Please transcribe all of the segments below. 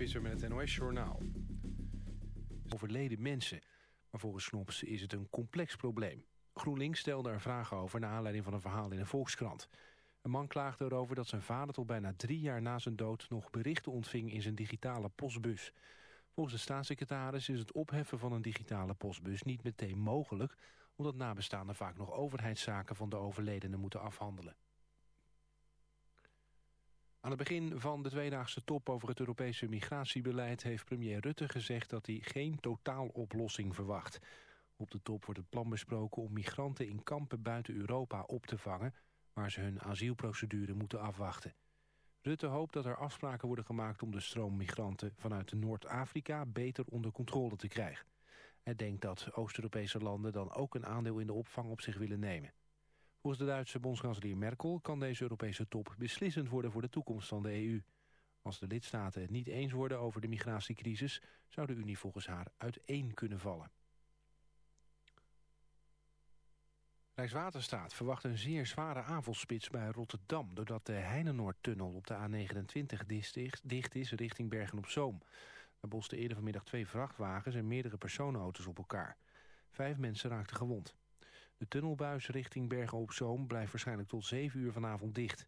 Visser met het NOS-journaal. Overleden mensen. Maar volgens Snops is het een complex probleem. GroenLinks stelde er vragen over naar aanleiding van een verhaal in een Volkskrant. Een man klaagde erover dat zijn vader tot bijna drie jaar na zijn dood... nog berichten ontving in zijn digitale postbus. Volgens de staatssecretaris is het opheffen van een digitale postbus niet meteen mogelijk... omdat nabestaanden vaak nog overheidszaken van de overledene moeten afhandelen. Aan het begin van de tweedaagse top over het Europese migratiebeleid... heeft premier Rutte gezegd dat hij geen totaaloplossing verwacht. Op de top wordt het plan besproken om migranten in kampen buiten Europa op te vangen... waar ze hun asielprocedure moeten afwachten. Rutte hoopt dat er afspraken worden gemaakt om de stroom migranten... vanuit Noord-Afrika beter onder controle te krijgen. Hij denkt dat Oost-Europese landen dan ook een aandeel in de opvang op zich willen nemen. Volgens de Duitse bondskanselier Merkel kan deze Europese top beslissend worden voor de toekomst van de EU. Als de lidstaten het niet eens worden over de migratiecrisis... zou de Unie volgens haar uiteen kunnen vallen. Rijkswaterstaat verwacht een zeer zware avondspits bij Rotterdam... doordat de Heinenoordtunnel op de A29 dicht is richting Bergen-op-Zoom. Daar bosten eerder vanmiddag twee vrachtwagens en meerdere personenauto's op elkaar. Vijf mensen raakten gewond. De tunnelbuis richting Bergen-op-Zoom blijft waarschijnlijk tot 7 uur vanavond dicht.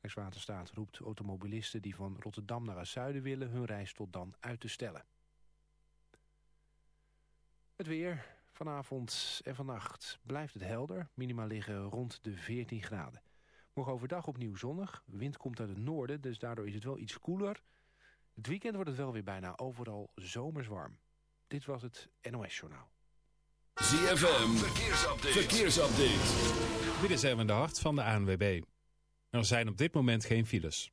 Rijkswaterstaat roept automobilisten die van Rotterdam naar het zuiden willen... hun reis tot dan uit te stellen. Het weer. Vanavond en vannacht blijft het helder. Minima liggen rond de 14 graden. Morgen overdag opnieuw zonnig. Wind komt uit het noorden, dus daardoor is het wel iets koeler. Het weekend wordt het wel weer bijna overal zomers warm. Dit was het NOS Journaal. ZFM, verkeersupdate. verkeersupdate. Dit is even de hart van de ANWB. Er zijn op dit moment geen files.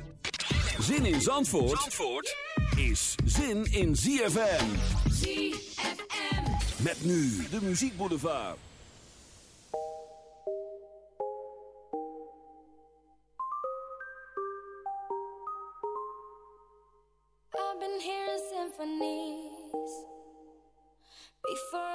Zin in Zandvoort, Zandvoort is zin in ZFM. ZFM. Met nu de muziekboulevard. I've been hearing symphonies. Before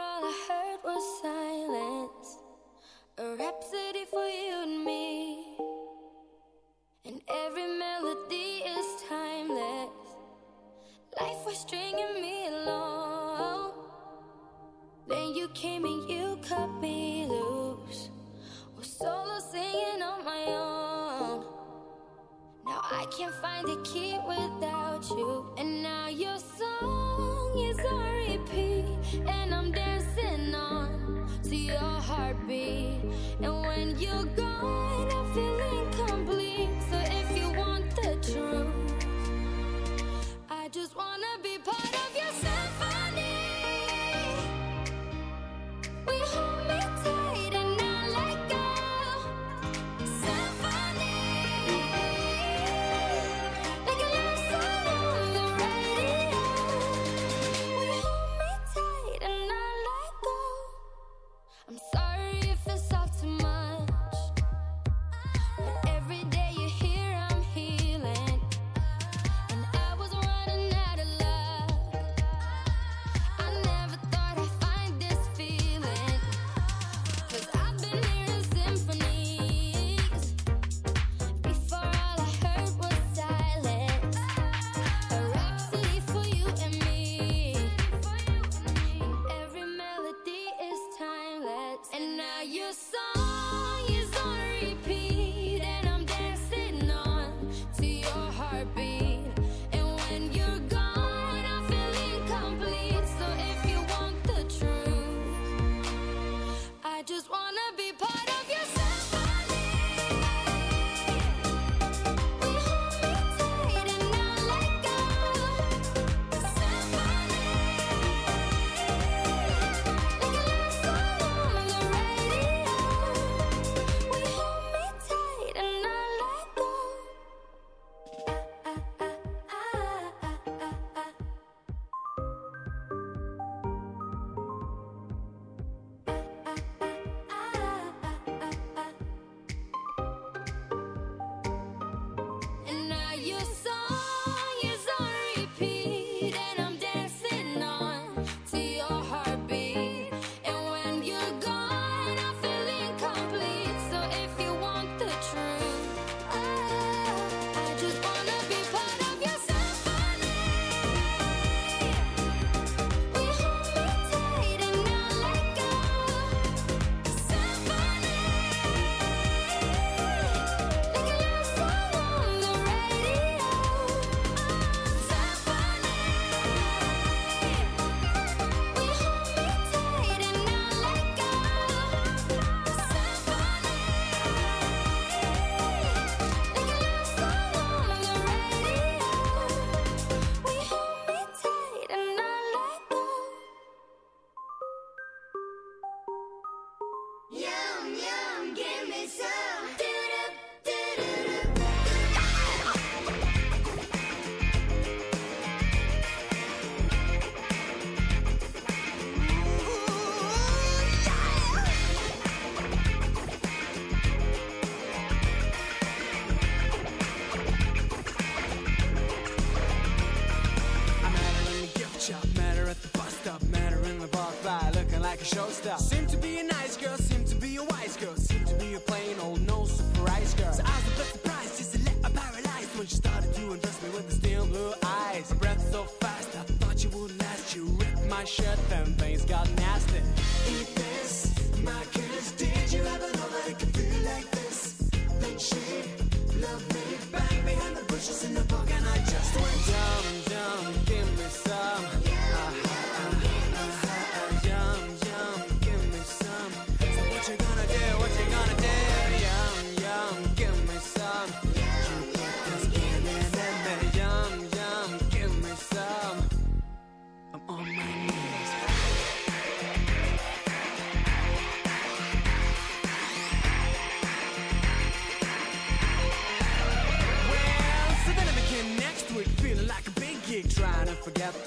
showstopper. Seem to be a nice girl, seem to be a wise girl, seem to be a plain old no surprise girl. So I was a bit surprised, just a little paralyzed when she started to undress me with the steel blue eyes. Her breath so fast, I thought you would last. You ripped my shirt, then things got nasty.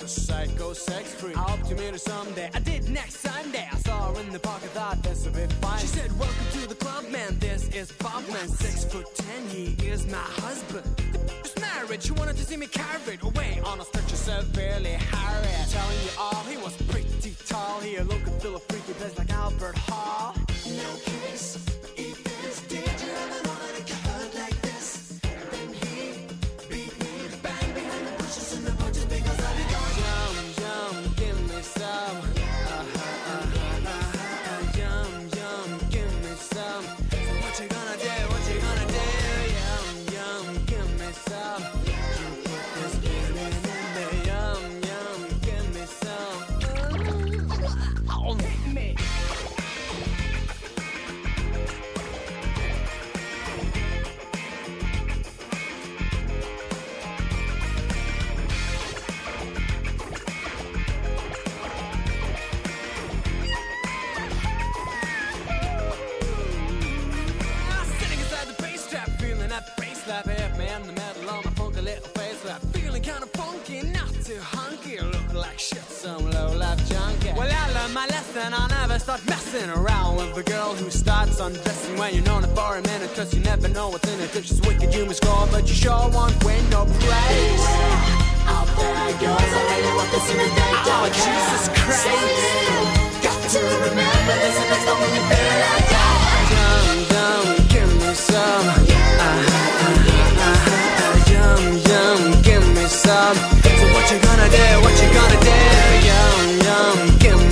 Psycho sex freak. I hope to meet her someday. I did next Sunday. I saw her in the park. I thought this would be fine. She said, "Welcome to the club, man. This is Bob, man. Six foot ten. He is my husband." Just married. She wanted to see me carried away on a stretcher severely harried. Telling you all, he undressing when you're known it for a minute, cause you never know what's in it. If she's wicked, you must score, but you sure won't win no praise. Out there goes, I really want to see me Oh, Jesus Christ. Got to remember this, and it's the you feel like that. Yum, yum, give me some. Uh-huh, uh-huh, uh-huh. Yum, yum, give me some. So what you gonna do? What you gonna do?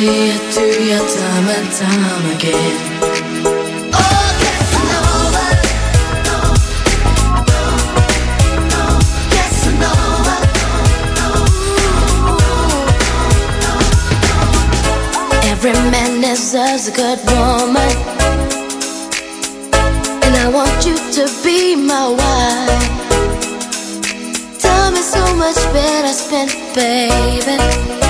See it through your time and time again. Oh, Casanova. Casanova. Every man deserves a good woman. And I want you to be my wife. Time is so much better spent, baby.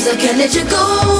Cause I can't let you go.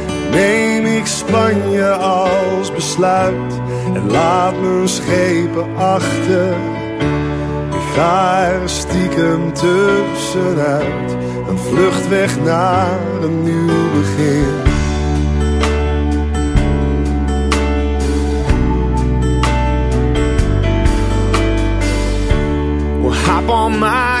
neem ik Spanje als besluit en laat mijn schepen achter. Ik ga er stiekem tussenuit, een vluchtweg naar een nieuw begin. Well, hop on my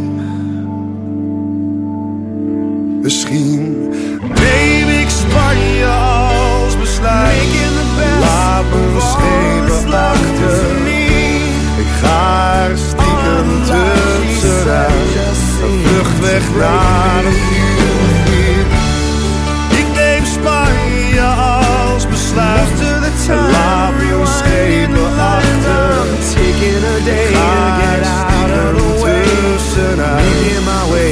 misschien. Neem ik Spanje als besluit. Laat me schepen achter. Ik ga er stiekem tussenuit. Een vlucht weg naar een vuur. Ik neem Spanje als besluit. Laat me schepen achter. Ik ga er tussenuit. Niet in my way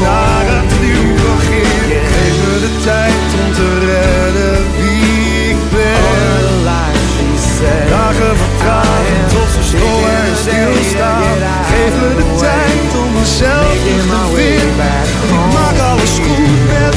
naar het nieuwe begin. Geef me de tijd om te redden wie ik ben. Dagen vertragen tot ze stil en stilstaan. Geef me de tijd om mezelf te vinden. Maak alles goed met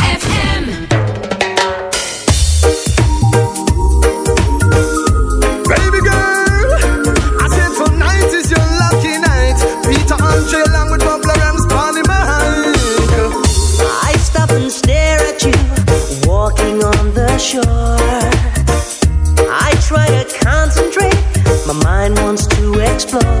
floor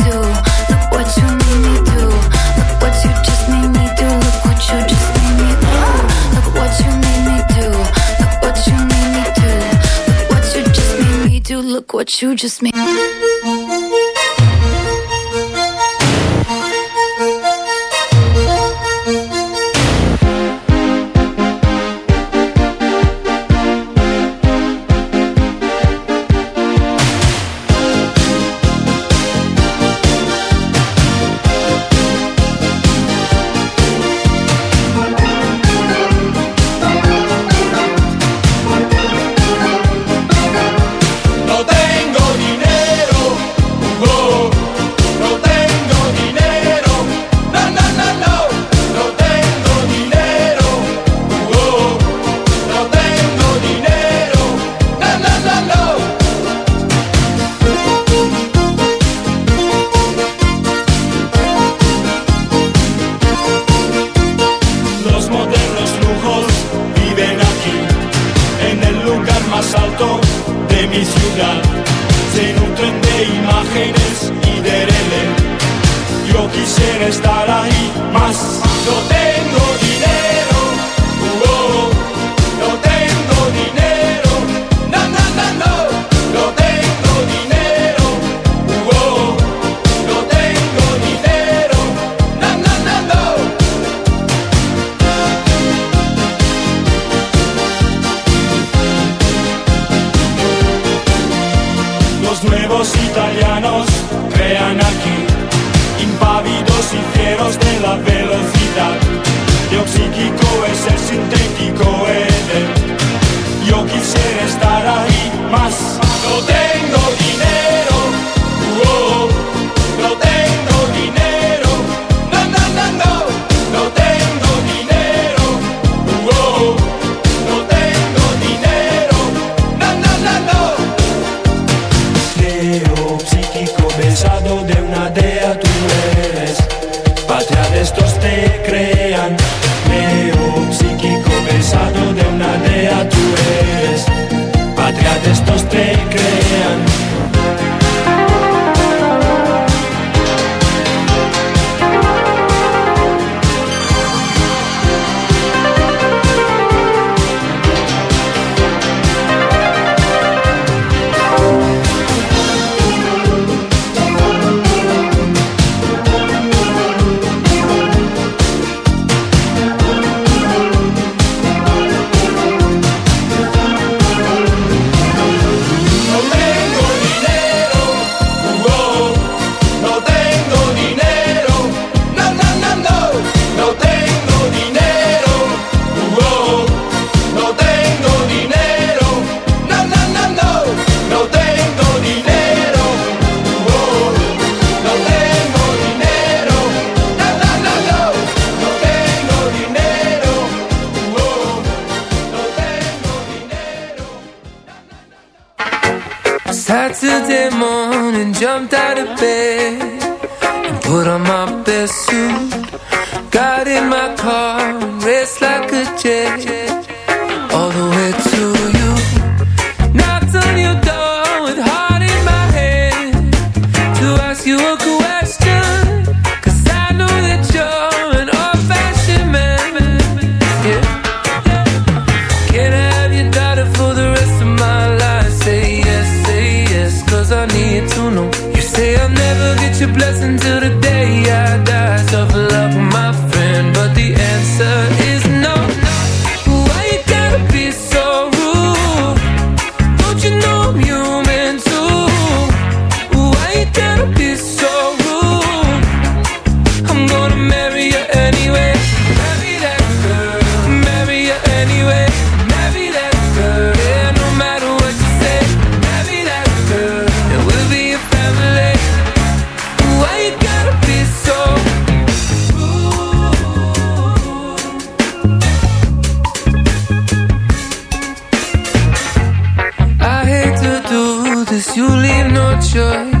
you just made. you leave no choice.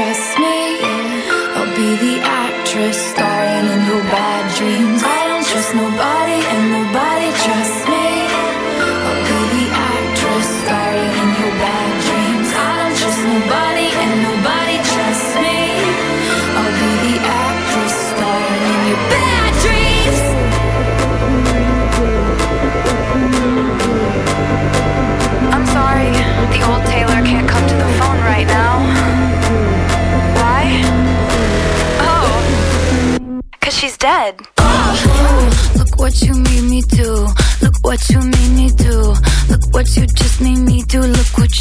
just